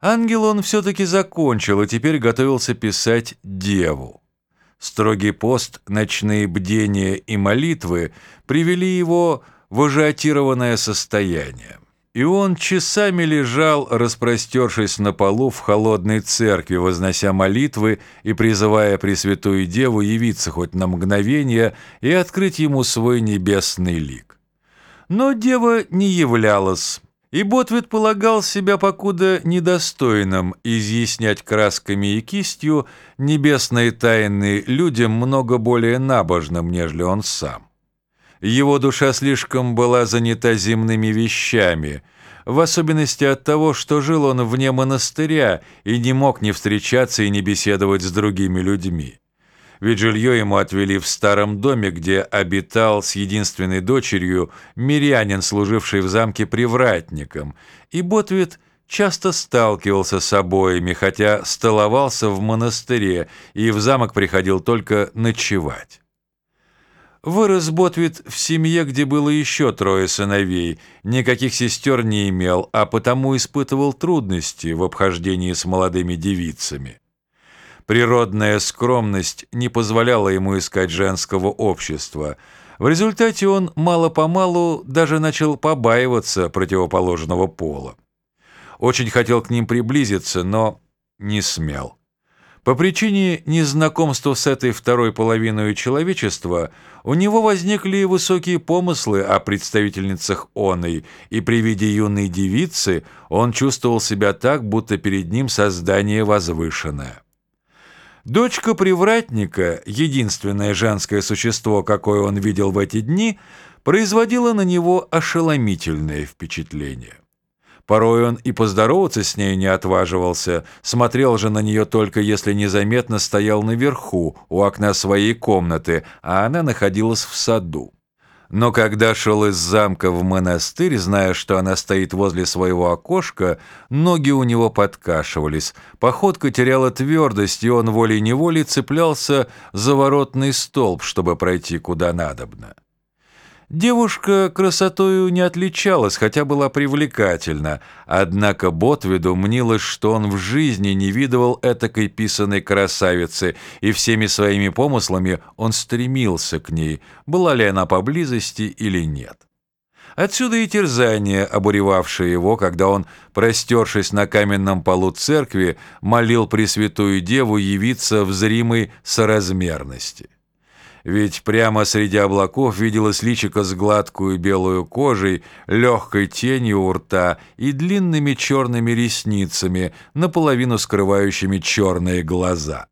Ангел он все-таки закончил и теперь готовился писать «Деву». Строгий пост, ночные бдения и молитвы привели его в ажиотированное состояние. И он часами лежал, распростершись на полу в холодной церкви, вознося молитвы и призывая Пресвятую Деву явиться хоть на мгновение и открыть ему свой небесный лик. Но Дева не являлась, и Ботвит полагал себя покуда недостойным изъяснять красками и кистью небесные тайны людям много более набожным, нежели он сам. Его душа слишком была занята земными вещами, в особенности от того, что жил он вне монастыря и не мог ни встречаться и не беседовать с другими людьми ведь жилье ему отвели в старом доме, где обитал с единственной дочерью мирянин, служивший в замке привратником, и Ботвит часто сталкивался с обоими, хотя столовался в монастыре и в замок приходил только ночевать. Вырос Ботвит в семье, где было еще трое сыновей, никаких сестер не имел, а потому испытывал трудности в обхождении с молодыми девицами. Природная скромность не позволяла ему искать женского общества. В результате он мало-помалу даже начал побаиваться противоположного пола. Очень хотел к ним приблизиться, но не смел. По причине незнакомства с этой второй половиной человечества у него возникли высокие помыслы о представительницах оной, и при виде юной девицы он чувствовал себя так, будто перед ним создание возвышенное. Дочка привратника, единственное женское существо, какое он видел в эти дни, производила на него ошеломительное впечатление. Порой он и поздороваться с ней не отваживался, смотрел же на нее только если незаметно стоял наверху, у окна своей комнаты, а она находилась в саду. Но когда шел из замка в монастырь, зная, что она стоит возле своего окошка, ноги у него подкашивались, походка теряла твердость, и он волей-неволей цеплялся за воротный столб, чтобы пройти куда надобно. Девушка красотою не отличалась, хотя была привлекательна, однако Ботвиду мнилось, что он в жизни не видывал этакой писаной красавицы, и всеми своими помыслами он стремился к ней, была ли она поблизости или нет. Отсюда и терзание, обуревавшее его, когда он, простершись на каменном полу церкви, молил Пресвятую Деву явиться в зримой соразмерности ведь прямо среди облаков виделось личико с гладкую белую кожей, легкой тенью у рта и длинными черными ресницами, наполовину скрывающими черные глаза.